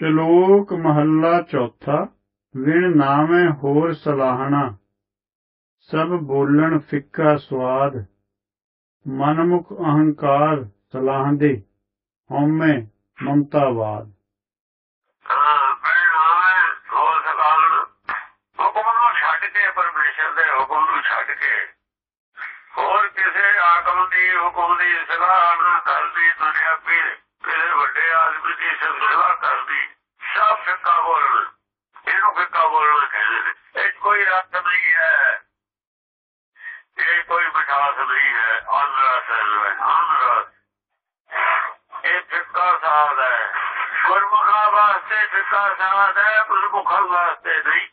ਸ਼ਲੋਕ ਮਹੱਲਾ ਚੌਥਾ, ਵਿਣ ਨਾਮੈ ਹੋਰ ਸਲਾਹਣਾ, ਸਭ ਬੋਲਣ ਫਿੱਕਾ ਸਵਾਦ ਮਨਮੁਖ ਅਹੰਕਾਰ ਸਲਾਹਦੇ, ਹਉਮੈ ਮਮਤਾਵਾਦ। ਹੋਰ ਕਿਸੇ ਆਗਮ ਦੀ ਹੁਕਮ ਦੀ ਸਲਾਹ ਨਾ ਕਰਦੀ ਦੁਨੀਆ ਵੀ ਕਿਸੇ ਵੱਡੇ ਆਦਮੀ ਦੀ ਸਲਾਹ ਕਰਦੀ ਸਭ ਫਿੱਕਾ ਬੋਲਣਾ ਇਹਨੂੰ ਫਿੱਕਾ ਬੋਲਣਾ ਕਹਿੰਦੇ ਨੇ ਇਹ ਕੋਈ ਰਸ ਨਹੀਂ ਹੈ ਇਹ ਕੋਈ ਮਿਠਾਸ ਨਹੀਂ ਹੈ ਅਨਰਸ ਹੈ ਅਨਰਸ ਇਹ ਫਿੱਕਾ ਸਾਧ ਹੈ ਗੁਰਮੁਖਾਂ ਫਿੱਕਾ ਸਾਧ ਹੈ ਗੁਰਮੁਖਾਂ ਵਾਸਤੇ ਨਹੀਂ।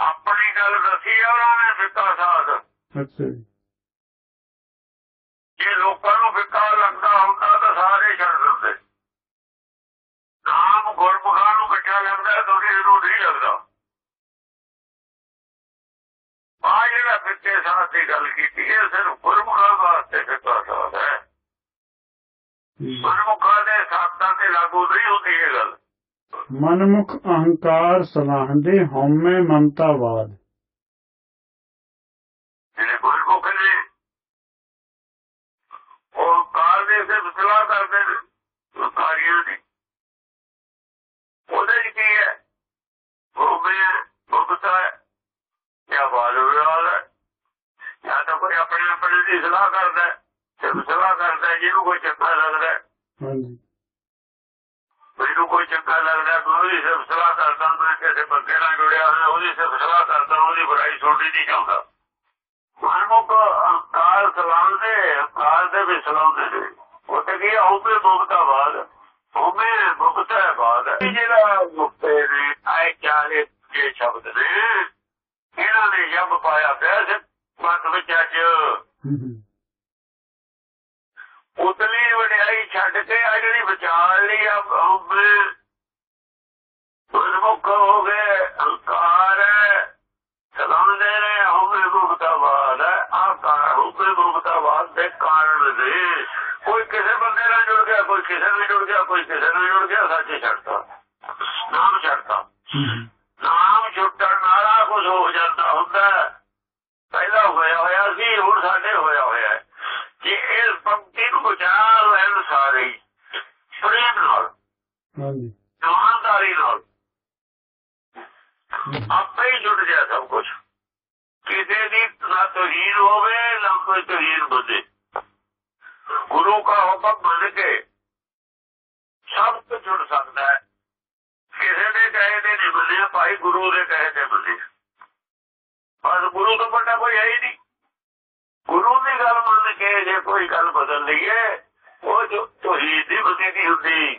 ਆਪਣੀ ਗੱਲ ਦੱਸੀ ਆ ਉਹਨਾਂ ਨੇ ਫਿੱਕਾ ਸਾਧ ਅੱਛਾ ਜੀ। ਜੇ ਲੋਕਾਂ ਨੂੰ ਫਿੱਕਾ ਲੱਗਦਾ ਹੁੰਦਾ ਤਾਂ ਸਾਰੇ ਛੱਡ ਦਿੰਦੇ। ਨਾਮ ਗੁਰਮੁਖਾਂ ਨੂੰ ਮਿੱਠਾ ਲੱਗਦਾ ਕਿਸੇ ਨੂੰ ਨਹੀਂ ਲੱਗਦਾ। ਆ ਜਿਹੜਾ ਫਿੱਕੇ ਸਾਧ ਦੀ ਗੱਲ ਕੀਤੀ ਹੈ ਸਿਰਫ ਗੁਰਮੁਖਾਂ ਵਾਸਤੇ ਫਿੱਕਾ ਸਾਧ ਹੈ। ਗੁਰਮੁਖਾਂ ਦੇ ਤੇ ਲਾਗੂ ਨਹੀਂ ਹੁੰਦੀ ਇਹ ਗੱਲ। ਮਨਮੁਖ ਅਹੰਕਾਰ ਸਲਾਹਦੇ ਹਉਮੈ ਮਮਤਾਵਾਦ। ਜਿਹੜੇ ਗੁਰਮੁਖ ਨੇ ਉਹ ਕਾਲ ਦੇ ਸੇ ਸਲਾਹ ਕਰਦੇ ਨੇ ਕਾਰੀਆਂ ਦੀ। ਉਹਦੇ ਚ ਕੀ ਹੈ? ਉਹ ਮੈਂ ਮੁਕਤਾ ਜਾਂ ਬਾਲ ਵਿਵਾਦ ਜਾਂ ਤਾਂ ਕੋਈ ਆਪਣੇ ਆਪਣੇ ਦੀ ਸਲਾਹ ਕਰਦਾ ਹੈ। ਸਲਾਹ ਕਰਦਾ ਜਿਹਨੂੰ ਕੋਈ ਚੰਗਾ ਲੱਗਦਾ ਹੈ। ਹਾਂਜੀ। ਮੈਨੂੰ ਕੋਈ ਚੰਗਾ ਲੱਗਦਾ ਉਹਦੀ ਸਿਰਫ ਸਲਾਹ ਕਰਦਾ ਮੈਂ ਕਿਸੇ ਬੰਦੇ ਨਾਲ ਜੁੜਿਆ ਹੋਇਆ ਉਹਦੀ ਸਿਰਫ ਸਲਾਹ ਕਰਦਾ ਉਹਦੀ ਬੁਰਾਈ ਸੁਣਨੀ ਨਹੀਂ ਚਾਹੁੰਦਾ। ਮਨਮੁਖ ਕਾਲ ਸਲਾਉਂਦੇ ਕਾਲ ਦੇ ਵੀ ਸਲਾਉਂਦੇ ਨੇ। ਉਹ ਤੇ ਕੀ ਹੋਵੇ ਮੁਕਤਾ ਬਾਦ ਹੋਵੇ ਮੁਕਤਾ ਬਾਦ ਜਿਹੜਾ ਮੁਕਤੇ ਨੇ ਆਏ ਚਾਰੇ ਜੇ ਸ਼ਬਦ ਨੇ ਇਹਨਾਂ ਨੇ ਜਬ ਪਾਇਆ ਪਿਆ ਸੀ। ਮਤ ਵਿੱਚ ਅੱਜ। ਉਤਲੀ ਵਡਿਆਈ ਛੱਡ ਕੇ ਆ ਜਿਹੜੀ ਵਿਚਾਰ ਲਈ ਆ ਹੋਵੇ ਮਨਮੁਖ ਹੋ ਗਏ ਹੰਕਾਰ ਹੈ ਸਲਾਉਂਦੇ ਨੇ ਹੋਵੇ ਮੁਕਤਾਵਾਦ ਹੈ। ਆਕਾਰ ਹੋਵੇ ਮੁਕਤਾਵਾਦ ਦੇ ਕਾਰਨ ਦੇ। ਕੋਈ ਕਿਸੇ ਬੰਦੇ ਨਾਲ ਜੁੜ ਗਿਆ ਕੋਈ ਕਿਸੇ ਨਾਲ ਜੁੜ ਗਿਆ ਕੋਈ ਕਿਸੇ ਨਾਲ ਜੁੜ ਗਿਆ ਸੱਚੇ ਛੱਡਦਾ ਨਾਮ ਛੱਡਦਾ। ਨਾਮ ਛੁੱਟਣ ਨਾਲਾ ਕੁਝ ਹੋ ਜਾਂਦਾ ਹੁੰਦਾ ਹੈ। ਪਹਿਲਾਂ ਹੋਇਆ ਹੋਇਆ ਸੀ ਹੁਣ ਸਾਡੇ ਹੋਇਆ ਹੋਇਆ ਹੈ ਜੇ ਇਸ ਪੰਕਤੀ ਨੂੰ ਬਚਾ ਲੈਣ ਸਾਰੇ ਹੀ, ਪ੍ਰੇਮ ਨਾਲ ਹਾਂਜੀ ਇਮਾਨਦਾਰੀ ਨਾਲ ਆਪੇ ਹੀ ਜੁੜ ਜਾ ਸਭ ਕੁਝ ਕਿਸੇ ਦੀ ਨਾ ਤੋਹੀਨ ਹੋਵੇ ਨਾ ਕੋਈ ਤੋਹੀਨ ਬੁੱਧੇ ਗੁਰੂ ਦਾ ਹੁਕਮ ਮੰਨ ਕੇ ਸਭ ਕੁਝ ਜੁੜ ਸਕਦਾ ਹੈ। ਕਿਸੇ ਦੇ ਕਹੇ ਤੇ ਨਹੀਂ ਬੰਦੇ ਭਾਈ ਗੁਰੂ ਦੇ ਕਹੇ ਤੇ ਬੰਦੇ ਬਸ ਗੁਰੂ ਤੋਂ ਵੱਡਾ ਕੋਈ ਹੈ ਹੀ ਨਹੀਂ। ਗੁਰੂ ਦੀ ਗੱਲ ਮੰਨ ਕੇ ਜੇ ਕੋਈ ਗੱਲ ਬਦਲ ਲਈਏ, ਉਹ ਜੋ ਤੋਹੀਨ ਦੀ ਬੰਦੇ ਹੁੰਦੀ।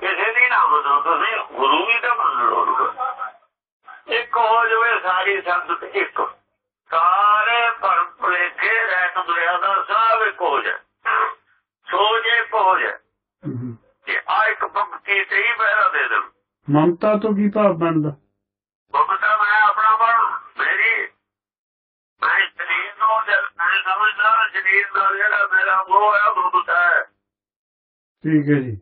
ਕਿਸੇ ਦੀ ਨਾ ਮੰਨੋ ਤੁਸੀਂ ਗੁਰੂ ਵੀ ਤਾਂ ਮੰਨ ਲਓ। ਇੱਕ ਹੋ ਜਵੇ ਸਾਰੀ ਸੰਗਤ ਇੱਕ। ਸਾਰੇ ਭਰਮ ਭੁਲੇਖੇ ਰਹਿਤ ਦੁਰਿਆ ਦਾ ਸਭ ਇੱਕ ਹੋ ਸੋਚ ਇੱਕ ਹੋ ਹੂੰ। ਕਿ ਆ ਇੱਕ ਪੰਕਤੀ ਤੇ ਹੀ ਪਹਿਰਾ ਦੇ ਦੇ ਮਮਤਾ ਤੋਂ ਕੀ ਭਾਵ ਬਣਦਾ? ਭਗਤਾ ਮੈਂ ਆਪਣਾ ਬਣ ਮੇਰੀ ਮੈਂ ਸਰੀਰ ਨੂੰ ਜਦ ਮੈਂ ਸਮਝਦਾ ਸਰੀਰ ਦਾ ਜਿਹੜਾ ਮੇਰਾ ਮੋਹ ਹੈ ਭਗਤਾ ਹੈ। ਠੀਕ ਹੈ ਜੀ।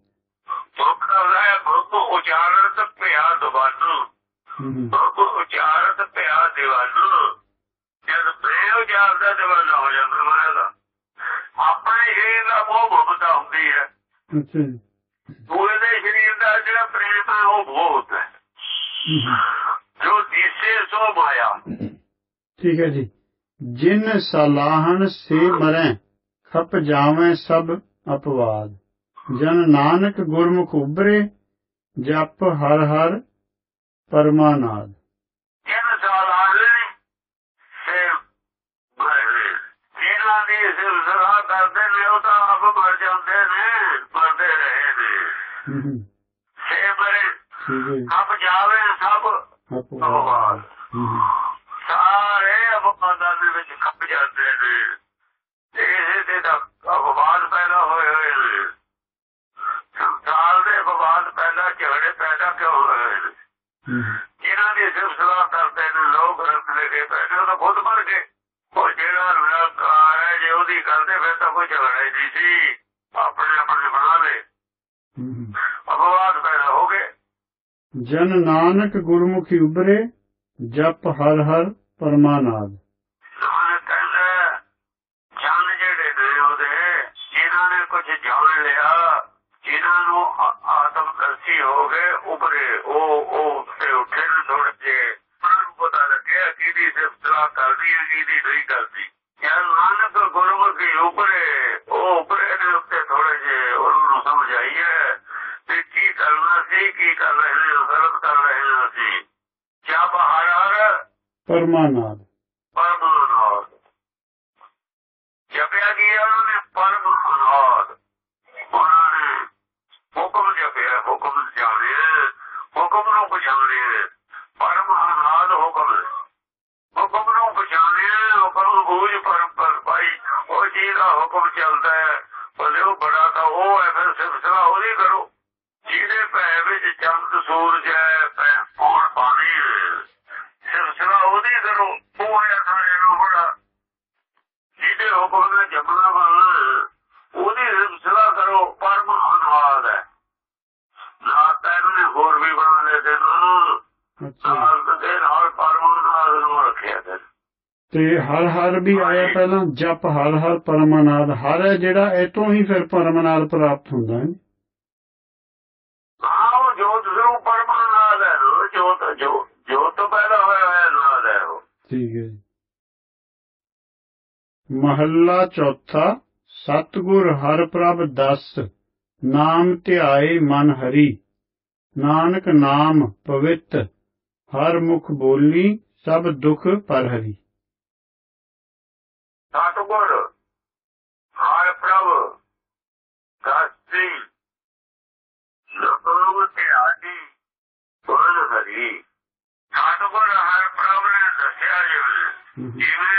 ਭਗਤਾ ਹੈ ਭਗਤ ਉਚਾਰਤ ਪਿਆ ਦਬਾਨੂ ਹੂੰ। ਹੂੰ। ਭਗਤ ਉਚਾਰਤ ਪਿਆ ਦੀਵਾਨੂ। ਜਦ ਪ੍ਰੇਮ ਉਚਾਰਦਾ ਦੀਵਾਨਾ ਹੋ ਜਾਂਦਾ ਮਹਾਰਾਜ ਆਪਣੇ ਸ਼ਰੀਰ ਦਾ ਮੋਹ ਭਗਤਾ ਹੁੰਦੀ ਹੈ। ਅੱਛਾ ਦੂਏ ਦੇ ਸ਼ਰੀਰ ਦਾ ਜਿਹੜਾ ਪ੍ਰੇਮ ਹੈ ਉਹ ਬਹੁਤ ਹੈ। ਹੂੰ ਹੂੰ। ਜੋ ਦਿਸੇ ਸੋ ਮਾਇਆ। ਠੀਕ ਹੈ ਜੀ। ਜਿਨ ਸਲਾਹਣ ਸੇ ਮਰੈ ਖਪ ਜਾਵੇਂ ਸਭ ਅਪਵਾਦ। ਜਨ ਨਾਨਕ ਗੁਰਮੁਖ ਉਬਰੇ ਜਪ ਹਰ ਹਰ ਪਰਮਾਨਾਦ। ਹੂੰ ਹੂੰ। ਸੇ ਮਰੇ ਠੀਕ ਹੈ ਜੀ ਆਪ ਜਾਵੇ ਸਭ ਅਪਵਾਦ ਹੂੰ ਹੂੰ। ਸਾਰੇ ਅਪਵਾਦਾਂ ਦੇ ਵਿੱਚ ਖੱਪ ਜਾਂਦੇ ਨੇ ਤੇ ਇਹਦੇ ਤੇ ਤਾਂ ਅਪਵਾਦ ਪੈਦਾ ਹੋਏ ਹੋਏ ਨੇ ਸੰਸਾਰ ਦੇ ਅਪਵਾਦ ਪੈਦਾ ਝਗੜੇ ਪੈਦਾ ਕਿਉਂ ਹੋਏ ਨੇ। ਜਿਨ੍ਹਾਂ ਦੀ ਸਿਲਸਿਲਾ ਕਰਦੇ ਨੇ ਲੋਕ ਗ੍ਰੰਥ ਲਿਖੇ ਪੈਣੇ ਉਹ ਖੁਦ ਮਰ ਗਏ ਉਹ ਜਿਹੜਾ ਨਿਰੰਕਾਰ ਹੈ ਜੇ ਉਹਦੀ ਕਰਦੇ ਫਿਰ ਤਾਂ ਕੋਈ ਝਗੜਾ ਹੀ ਨਹੀਂ ਸੀ ਆਪਣੇ ਆਪਣੇ ਬਣਾ ਲਏ ਹੂੰ ਜਨ ਨਾਨਕ ਗੁਰਮੁਖੀ ਉਬਰੇ ਜਪ ਹਰ ਹਰ ਪਰਮਾਨਾਦ। ਜਨ ਜਿਹੜੇ ਨੇ ਉਹਦੇ, ਜਿਨ੍ਹਾਂ ਨੇ ਕੁਝ ਜਾਣ ਲਿਆ, ਜਿਨ੍ਹਾਂ ਨੂੰ ਆਤਮ ਦਰਸ਼ੀ ਹੋ ਗਏ, ਉਭਰੇ, ਉਹ ਉਹ ਪਰਮਾਨਾਦ ਉਹਨਾਂ ਨੇ ਹੁਕਮ ਜਪਿਆ ਹੁਕਮ ਜਾਣੇ ਹੁਕਮ ਨੂੰ ਪਛਾਣੇ ਪਰਮਾਨਾਦ ਹੁਕਮ। ਹੁਕਮ ਨੂੰ ਪਛਾਣੇ ਹੁਕਮ ਬੂਝ ਪਰੰਪਰ ਭਾਈ, ਉਹ ਜੀ ਦਾ ਹੁਕਮ ਚੱਲਦਾ ਹੈ। ਉਹਦੇ ਉਹ ਬੜਾ ਤਾਂ ਉਹ ਹੈ, ਫਿਰ ਸਿਫਤਲਾ ਉਹਦੀ ਕਰੋ। ਜਿਹਦੇ ਪੈ ਵਿੱਚ ਚੰਦ, ਸੂਰਜ ਹੈ ਪੈ ਪੌਣ ਪਾਣੀ ਹੈ ਸਿਲਸਿਲਾ ਉਹਦੀ ਕਰੋ। ਉਹ ਹੈ ਸਾਰੇ ਨੂੰ ਬੜਾ। ਜਿਹਦੇ ਹੁਕਮ ਨਾਲ ਜਪਣਾ ਬਣ ਉਹਦੀ ਸਿਲਸਿਲਾ ਕਰੋ ਪਰਮ ਅਨਵਾਦ ਹੈ। ਨਾ ਤੈਨੂੰ ਨੇ ਹੋਰ ਵੀ ਬਣਾ ਲਏ ਤੇ ਨਾ ਅੱਛਾ। ਨਾਲ ਦੇ ਨਾਲ ਪਰਮ ਅਨਵਾਦ ਨੂੰ ਰੱਖਿਆ ਤੇ। ਤੇ ਹਰ ਹਰ ਵੀ ਆਇਆ ਪਹਿਲਾਂ ਜਪ ਹਰ ਹਰ ਪਰਮਾਨਾਦ ਹਰ ਹੈ ਜਿਹੜਾ ਇਹ ਤੋਂ ਹੀ ਫਿਰ ਪਰਮਾਨਾਦ ਪ੍ਰਾਪਤ ਹੁੰਦਾ ਹੈ। ਹਾਂ ਉਹ ਜੋਤ ਸਰੂਪ ਪਰਮ ਅਨਵਾਦ ਹੈ। ਜੋਤ ਜੋ ਜੋਤ ਤੋਂ ਪੈਦਾ ਹੋਇਆ ਹੋਇਆ ਅਨਵਾਦ ਹੈ ਉਹ। ਠੀਕ ਹੈ ਮਹੱਲਾ ਚੌਥਾ। ਸਤਿਗੁਰ ਹਰ ਪ੍ਰਭ ਦਸ ਨਾਮ ਧਿਆਏ ਮਨ ਹਰੀ। ਨਾਨਕ ਨਾਮ ਪਵਿੱਤ ਹਰ ਮੁਖ ਬੋਲੀ ਸਭ ਦੁਖ ਪਰ ਹਰੀ ਸਤਗੁਰ ਹਰ ਪ੍ਰਭ ਗਾਸੀ ਲੋਕ ਧਿਆਨੀ ਬੋਲ ਹਰੀ। ਸਤਗੁਰ ਹਰ ਪ੍ਰਭ ਨੇ ਦੱਸਿਆ ਜਿਵੇਂ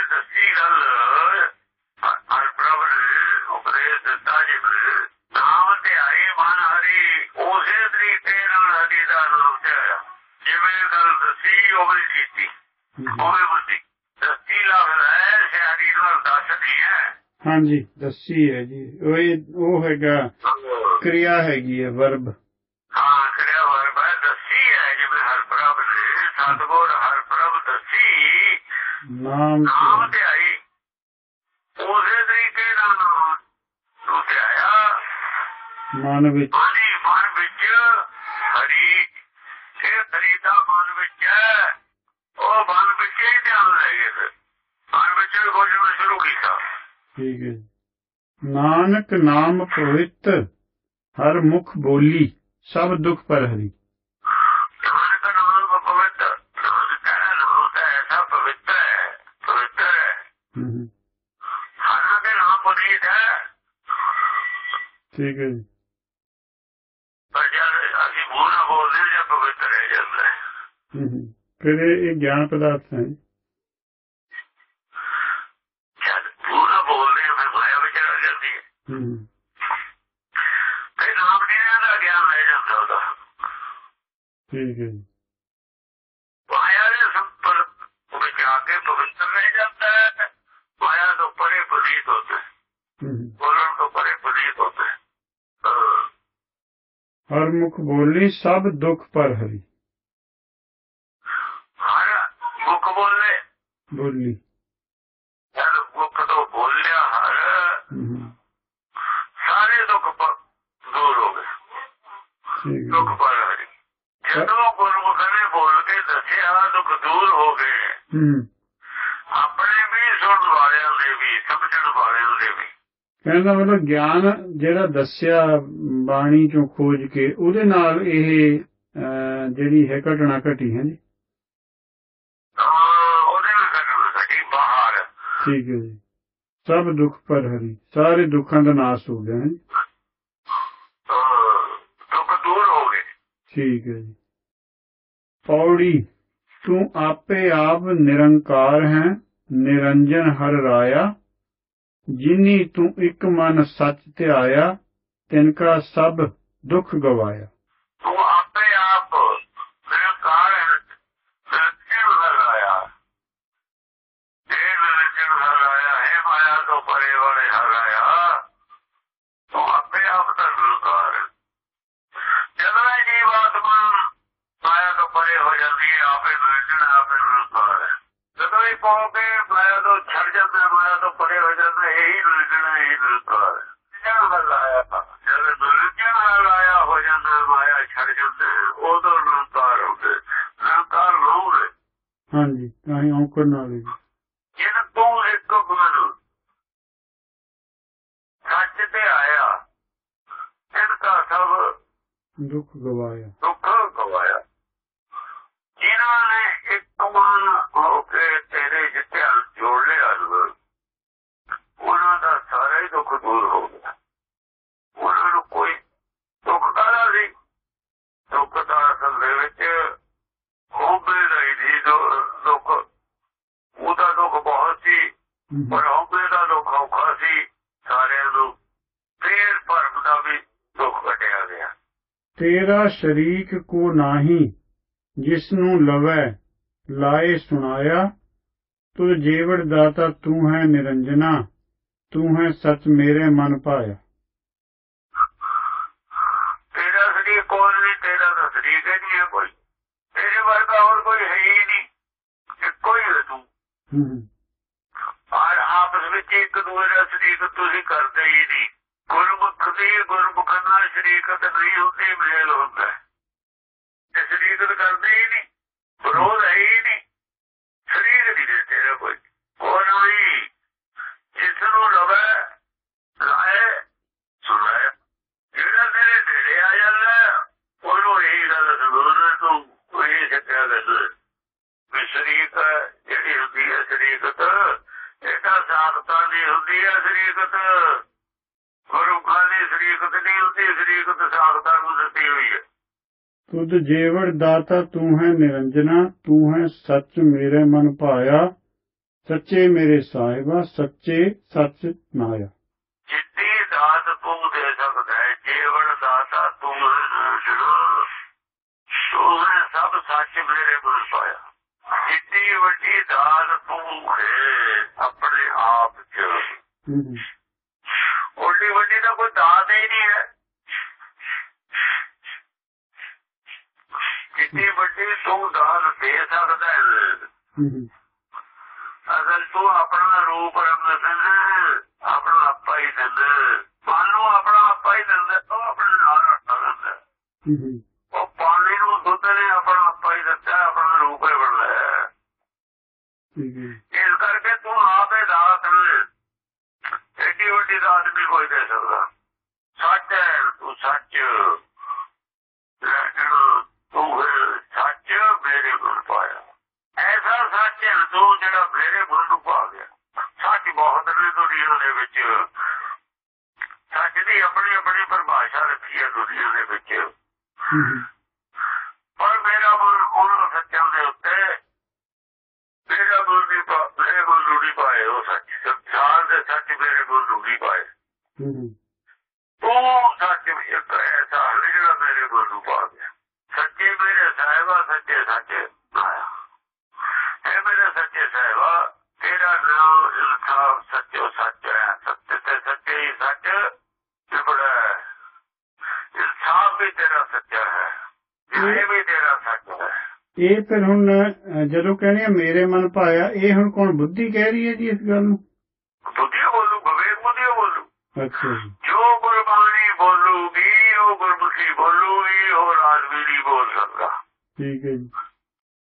ਹਾਂਜੀ ਦੱਸੀ ਹੈ ਜੀ। ਉਹ ਉਹ ਹੈਗਾ ਕਿਰਿਆ ਹੈਗੀ ਹੈ ਵਰਬ ਹਾਂ ਕਰਿਆ ਹੋਇਆ ਹੈ ਦੱਸੀ ਹੈ ਜਿਵੇਂ ਹਰ ਪ੍ਰਭ ਨੇ ਸਤਗੁਰ ਹਰ ਪ੍ਰਭ ਦੱਸੀ। ਨਾਮ ਨਾਮ ਤੇ ਆਈ। ਉਸੇ ਤਰੀਕੇ ਨਾਲ ਨੂੰ ਤੇ ਆਇਆ। ਮਨ ਵਿੱਚ। ਮਾਨੀ ਵਿੱਚ ਹਰੀ ਇਹ ਹਰੀ ਦਾ ਮਨ ਵਿੱਚ ਹੈ। ਉਹ ਮਨ ਵਿੱਚ ਹੀ ਧਿਆਨ ਲੈ ਗਏ ਫਿਰ। ਮਨ ਵਿੱਚ ਖੋਜਣਾ ਸ਼ੁਰੂ ਕੀਤਾ। ਠੀਕ ਹੈ। ਨਾਨਕ ਨਾਮ ਪਵਿੱਤ ਹਰ ਮੁਖ ਬੋਲੀ ਸਭ ਦੁਖ ਪਰ ਹਰੀ ਠੀਕ ਹੈ ਜੀ। ਪਰ ਜਦ ਅਸੀਂ ਮੂੰਹ ਨਾਲ ਬੋਲਦੇ ਜਾਂ ਪਵਿੱਤਰ ਹੈ। ਜਾਂਦਾ। ਫਿਰ ਇਹ ਗਿਆਨ ਪਦਾਰਥ ਹੈ ਜੀ। ਜਦ ਮੂੰਹ ਨਾਲ ਬੋਲਦੇ ਹਾਂ ਫਿਰ ਮਾਇਆ ਵਿੱਚ ਆ ਜਾਂਦੀ ਹੈ ਹਮ, ਹਮ। ਫਿਰ ਨਾਮ ਨਹੀਂ ਦਾ ਗਿਆਨ ਲੈ ਜਾਂਦਾ ਉਹਦਾ ਠੀਕ ਹੈ ਜੀ ਮਾਇਆ ਦੇ ਸੰਪਰ ਵਿੱਚ ਆ ਕੇ ਪਵਿੱਤਰ ਰਹਿ ਜਾਂਦਾ ਹੈ ਮਾਇਆ ਤੋਂ ਪਰੇ ਪੁਨੀਤ ਹੁੰਦਾ ਹੈ ਹਮ, ਹਮ। ਬੋਲਣ ਤੋਂ ਪਰੇ ਪੁਨੀਤ ਹੁੰਦਾ ਹੈ ਹਾਂ। ਹਰ ਮੁਖ ਬੋਲੀ ਸਭ ਦੁਖ ਪਰ ਹਰੀ ਹਰ ਮੁਖ ਬੋਲੇ ਬੋਲੀ ਜਦ ਮੁਖ ਤੋਂ ਬੋਲਿਆ ਹਰ ਹਮ, ਹਮ। ਸਾਰੇ ਦੁੱਖ ਪ- ਦੂਰ ਹੋ ਗਏ ਠੀਕ ਦੁੱਖ ਹਰੀ ਜਦੋਂ ਗੁਰਮੁਖ ਨੇ ਬੋਲ ਕੇ ਦੱਸਿਆ ਦੁੱਖ ਦੂਰ ਹੋ ਗਏ। ਆਪਣੇ ਵੀ ਸੁਣਨ ਵਾਲਿਆਂ ਦੇ ਵੀ ਸਮਝਣ ਵਾਲਿਆਂ ਦੇ ਵੀ। ਕਹਿੰਦਾ ਮਤਲਬ ਗਿਆਨ ਜਿਹੜਾ ਦੱਸਿਆ ਬਾਣੀ ਚੋਂ ਖੋਜ ਕੇ ਉਹਦੇ ਨਾਲ ਇਹ ਜਿਹੜੀ ਹੈ ਘਟਨਾ ਘਟੀ ਹੈ ਜੀ? ਉਹਦੇ ਨਾਲ ਘਟਨਾ ਘਟੀ ਬਾਹਰ। ਠੀਕ ਹੈ ਜੀ। ਸਭ ਦੁੱਖ ਪਰ ਹਰੀ ਸਾਰੇ ਦੁੱਖਾਂ ਦਾ ਨਾਸ਼ ਹੋ ਗਿਆ ਹਾਂ, ਦੁੱਖ ਦੂਰ ਹੋ ਗਏ ਠੀਕ ਹੈ ਜੀ। ਪੌੜੀ, ਤੂੰ ਆਪੇ ਆਪ ਨਿਰੰਕਾਰ ਹੈ, ਨਿਰੰਜਨ ਹਰ ਰਾਇਆ। ਜਿਨੀ ਤੂੰ ਇੱਕ ਮਨ ਸੱਚ ਧਿਆਇਆ, ਤਿਨ ਕਾ ਸਭ ਦੁੱਖ ਗਵਾਇਆ। ਇਹ ਕਹੋਗੇ ਮਾਇਆ ਤੋਂ ਛੱਡ ਜਾਂਦਾ ਮਾਇਆ ਤੋਂ ਪਰੇ ਹੋ ਜਾਂਦਾ ਇਹੀ ਹੋ ਜਾਂਦਾ ਮਾਇਆ ਛੱਡ ਜਾਂਦਾ ਉਦੋਂ ਹੁੰਦੇ ਹਾਂਜੀ ਤਾਂ ਹੀ ਔਂਕੜ ਨਾਲ ਹੀ। ਜਿਨ ਤੂੰ ਇੱਕ ਮਨ ਸੱਚ ਤੇ ਆਇਆ ਇਨਕਾ ਸਭ ਦੁੱਖ ਗਵਾਇਆ। ਦੁੱਖ ਗਵਾਇਆ। ਜਿਨ੍ਹਾਂ ਨੇ ਇੱਕ ਮਨ ਹੋ ਕੇ ਤੇਰੇ ਜਿੱਤੇ ਜੋੜ ਲਿਆ ਨੂੰ ਉਹਨਾਂ ਦਾ ਸਾਰਾ ਹੀ ਗਿਆ। ਉਹਨਾਂ ਨੂੰ ਕੋਈ ਦੁੱਖ ਕਾਹਦਾ ਸੀ। ਦੁੱਖ ਦਾ ਅਸਲ ਦੇ ਵਿੱਚ ਹੋਂਬੇ ਦਾ ਹੀ ਸੀ। ਦੁ- ਦੁੱਖ ਉਹਦਾ ਦੁੱਖ ਬਹੁਤ ਸੀ ਪਰ ਹੋਂਬੇ ਦਾ ਦੁੱਖ ਔਖਾ ਸੀ। ਸਾਰਿਆਂ ਨੂੰ ਫੇਰ ਭਰਮ ਦਾ ਵੀ ਦੁੱਖ ਕੱਟਿਆ ਗਿਆ। ਤੇਰਾ ਸ਼ਰੀਕ ਕੋ ਨਾਹੀ ਜਿਸ ਨੂੰ ਲਵੈ ਲਾਏ ਸੁਣਾਇਆ ਤੁਰ ਜੀਵੜ ਦਾਤਾ ਤੂੰ ਹੈ ਨਿਰੰਜਨਾ। ਤੂੰ ਹੈ ਸਚ ਮੇਰੇ ਮਨ ਪਾਇਆ ਤੇਰਾ ਸਰੀਰ ਕੋਈ ਨਹੀਂ ਤੇਰਾ ਤਾਂ ਸਰੀਰ ਨਹੀਂ ਹੈ ਕੋਈ। ਤੇਰੇ ਵਰਗਾ ਹੋਰ ਕੋਈ ਹੈ ਹੀ ਨਹੀਂ ਇੱਕੋ ਹੀ ਹੈ ਤੂੰ। ਔਰ ਆਪਸ ਵਿੱਚ ਇੱਕ ਦੂਜੇ ਦਾ ਸਰੀਰ ਤੁਸੀਂ ਕਰਦੇ ਹੀ ਨਹੀਂ। ਗੁਰਮੁਖ ਦੀ ਗੁਰਮੁਖ ਨਾਲ ਸ਼ਰੀਕਤ ਨਹੀਂ ਹੁੰਦੀ ਮੇਲ ਹੁੰਦਾ ਸ਼ਰੀਕਤ ਕਰਦੇ ਹੀ ਨਹੀਂ ਵਿਰੋਧ ਹੈ ਹੀ ਨਹੀਂ ਸਰੀਰ ਨਹੀਂ ਹੈ ਤੇਰਾ ਕੋਈ ਕੋਈ ਨਹੀਂ ਜਿਸ ਨੂੰ ਲਵੇ ਲਾਏ ਸੁਣਾਏ ਜਿਹੜਾ ਤੇਰੇ ਨੇੜੇ ਆ ਜਾਂਦਾ ਉਹਨੂੰ ਇਹ ਗੱਲ ਜ਼ਰੂਰ ਤੂੰ ਕੋਈ ਸਿੱਖਿਆ ਕਰ ਵੀ ਸ਼ਰੀਕ ਜਿਹੜੀ ਹੁੰਦੀ ਹੈ ਸ਼ਰੀਕਤ ਇਹ ਤਾਂ ਸਾਖਤਾ ਦੀ ਹੁੰਦੀ ਹੈ ਸ਼ਰੀਕਤ ਗੁਰੂ ਦੀ ਸ਼ਰੀਕਤ ਨਹੀਂ ਹੁੰਦੀ ਸ਼ਰੀਕਤ ਸਾਖਤਾ ਨੂੰ ਦਿੱਤੀ ਹੋਈ ਹੈ। ਤੁਧ ਜੀਵੜ ਦਾਤਾ ਤੂੰ ਹੈ ਨਿਰੰਜਨਾ ਤੂੰ ਹੈ ਸਚ ਮੇਰੇ ਮਨ ਪਾਇਆ ਸੱਚੇ ਮੇਰੇ ਸਾਹਿਬਾ ਸੱਚੇ ਸੱਚ ਨਾਇਆ। ਜਿੱਤੀ ਦਾਤ ਤੂੰ ਦੇ ਸਕਦਾ ਹੈ ਜੀਵਨ ਦਾਤਾ ਤੂੰ ਹੈ ਸਭ ਸੱਚ ਮੇਰੇ ਕੋਲ ਪਾਇਆ ਜਿੱਤੀ ਵੱਡੀ ਦਾਤ ਤੂੰ ਹੈ ਆਪਣੇ ਆਪ ਚ। ਓਡੀ ਵੱਡੀ ਤਾਂ ਕੋਈ ਦਾਤ ਹੀ ਨਹੀਂ ਹੈ। ਜਿੱਤੀ ਵੱਡੀ ਤੂੰ ਦਾਤ ਦੇ ਸਕਦਾ ਹੈ। ਅਗਰ ਤੂੰ ਆਪਣਾ ਰੂਪ ਰੰਗ ਦਿੰਦਾ ਆਪਣਾ ਆਪਾ ਹੀ ਦਿੰਦਾ ਮਨ ਨੂੰ ਆਪਣਾ ਆਪਾ ਹੀ ਦਿੰਦਾ ਉਹ ਆਪਣੇ ਨਾਲ ਰੱਖਦਾ ਉਹ ਪਾਣੀ ਨੂੰ ਦੁੱਧ ਨੇ ਆਪਣਾ ਆਪਾ ਹੀ ਦਿੱਤਾ ਆਪਣਾ ਰੂਪ ਹੀ ਠੀਕ ਹੈ ਇਸ ਕਰਕੇ ਤੂੰ ਆਪੇ ਦਾਤ ਹੈ ਐਡੀ ਦਾਤ ਨਹੀਂ ਕੋਈ ਦੇ ਸਕਦਾ। ਸੱਚ ਹੈ, ਤੂੰ ਸੱਚ। ਰਹਿਣਾ ਤੂੰ ਹੈ ਸੱਚ, ਮੇਰੇ ਗੁਣ ਪਾਇਆ। ਐਸਾ ਸੱਚ ਹੈ, ਤੂੰ ਜਿਹੜਾ ਮੇਰੇ ਗੁਣ ਨੂੰ ਪਾ ਗਿਆ। ਸੱਚ ਬਹੁਤ ਨੇ ਦੁਨੀਆ ਦੇ ਵਿੱਚ। ਸੱਚ ਦੀ ਆਪਣੀ ਆਪਣੀ ਪਰਿਭਾਸ਼ਾ ਰੱਖੀ ਹੈ ਦੁਨੀਆ ਦੇ ਵਿੱਚ ਹਮ, ਪਰ ਮੇਰਾ ਮਨ ਉਹਨਾਂ ਸੱਚਾਂ ਦੇ ਉੱਤੇ ਮੇਰਾ ਗੁਰੂ ਦੀ ਪਾ- ਮੇਰੇ ਗੁਰੂ ਨੂੰ ਨਹੀਂ ਪਾਏ ਉਹ ਸੱਚ ਸੰਸਾਰ ਦੇ ਸੱਚ ਮੇਰੇ ਗੁਰੂ ਨੂੰ ਨਹੀਂ ਪਾਏ ਹਮ, ਉਹ ਸੱਚ ਵੀ ਇੱਕ ਐਸਾ ਹੈ ਜਿਹੜਾ ਮੇਰੇ ਗੁਰੂ ਨੂੰ ਪਾ ਗਿਆ। ਸੱਚੇ ਮੇਰੇ ਸਾਹਿਬਾ ਸੱਚੇ ਇਹ ਮੇਰੇ ਸੱਚੇ ਸਾਹਿਬਾ ਤੇਰਾ ਨਾਮ ਇਨਸਾਫ ਸੱਚੋ ਸੱਚ ਹੈ। ਸੱਚ ਤੇ ਸੱਚੇ ਹੀ ਸੱਚ ਨਿਬੜਾ ਹੈ ਇਨਸਾਫ ਵੀ ਤੇਰਾ ਸੱਚਾ ਹੈ। ਇਹ ਵੀ ਤੇਰਾ ਸੱਚ ਹੈ। ਇਹ ਫਿਰ ਹੁਣ ਜਦੋਂ ਕਹਿੰਦੇ ਆ ਮੇਰੇ ਮਨ ਪਾਇਆ ਇਹ ਹੁਣ ਕੌਣ ਬੁੱਧੀ ਕਹਿ ਰਹੀ ਹੈ ਜੀ ਇਸ ਗੱਲ ਨੂੰ ਬੁੱਧੀ ਬੋਲੂ ਵਿਵੇਕ ਬੁੱਧੀ ਬੋਲੂ ਅੱਛਾ ਜੀ। ਜੋ ਗੁਰਬਾਣੀ ਬੋਲੂਗੀ ਉਹ ਗੁਰਮੁਖੀ ਬੋਲੂਗੀ ਉਹ ਰਾਜਵੀਰੀ ਬੋਲ ਸਕਦਾ। ਠੀਕ ਹੈ ਜੀ।